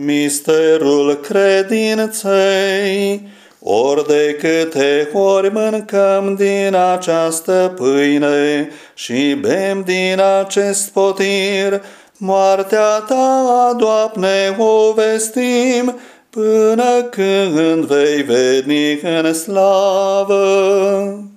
Misterul credinței, ori de câte ori mâncăm din această pâine și bem din acest potir, moartea ta, Doamne, o vestim, până când vei veni în slavă.